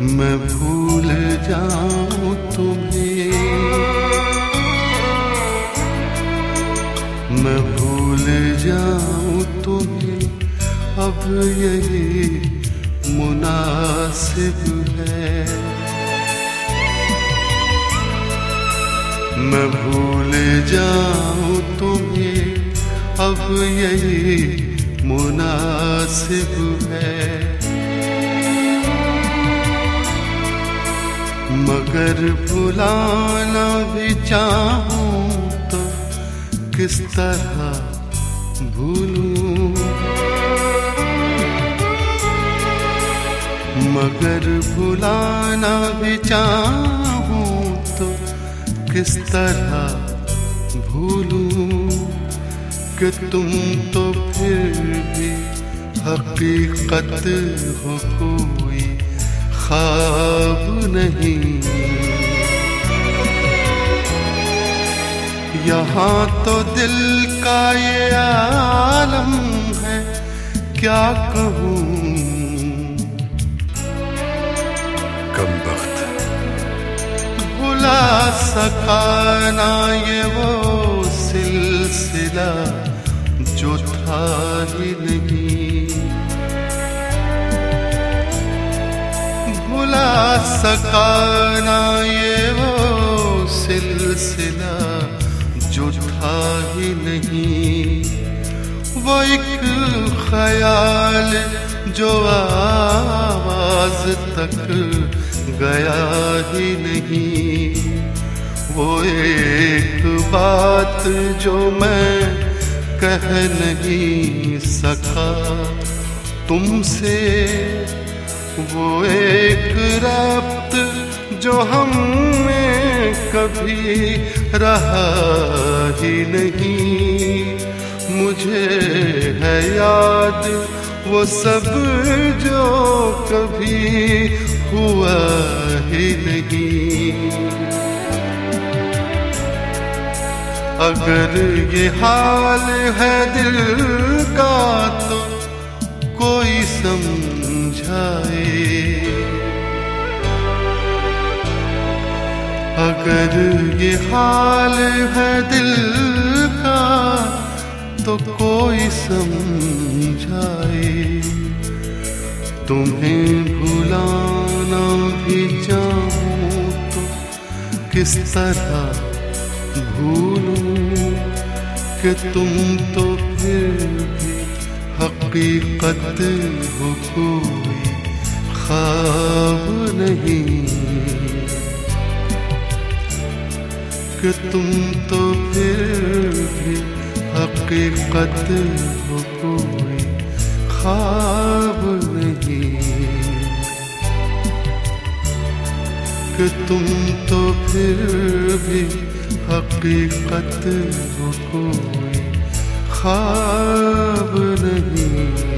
मैं भूल जाऊँ तुम्हें। मैं भूल जाऊँ तुम्हें। अब यही मुनासिब है। मैं भूल जाऊँ तुम्हें। अब यही मुनासिब है। मगर भुलाना भी चाहूँ तो किस तरह भूलूं? मगर भुलाना भी चाहूँ तो किस तरह भूलूं? कि तुम तो फिर भी हकीकत हो कोई ख्वाब नहीं। यहाँ तो दिल का ये आलम है क्या कहूँ? कम वक्त। भुला सका ना ये वो सिलसिला जो था ही सका ना ये वो सिलसिला जो था ही नहीं। वो एक ख्याल जो आवाज़ तक गया ही नहीं। वो एक बात जो मैं कह नहीं सका तुमसे। वो एक रब्त जो हम में कभी रहा ही नहीं। मुझे है याद वो सब जो कभी हुआ ही नहीं। अगर ये हाल है दिल का तो कोई समझाए। अगर ये हाल है दिल का तो कोई समझाए। तुम्हें भुलाना भी चाहूँ तो किस तरह भूलूं कि तुम तो फिर हकीकत हो कोई ख्वाब नहीं। कि तुम तो फिर भी हकीकत हो कोई ख्वाब नहीं। कि तुम तो फिर भी हकीकत हो कोई ख्वाब नहीं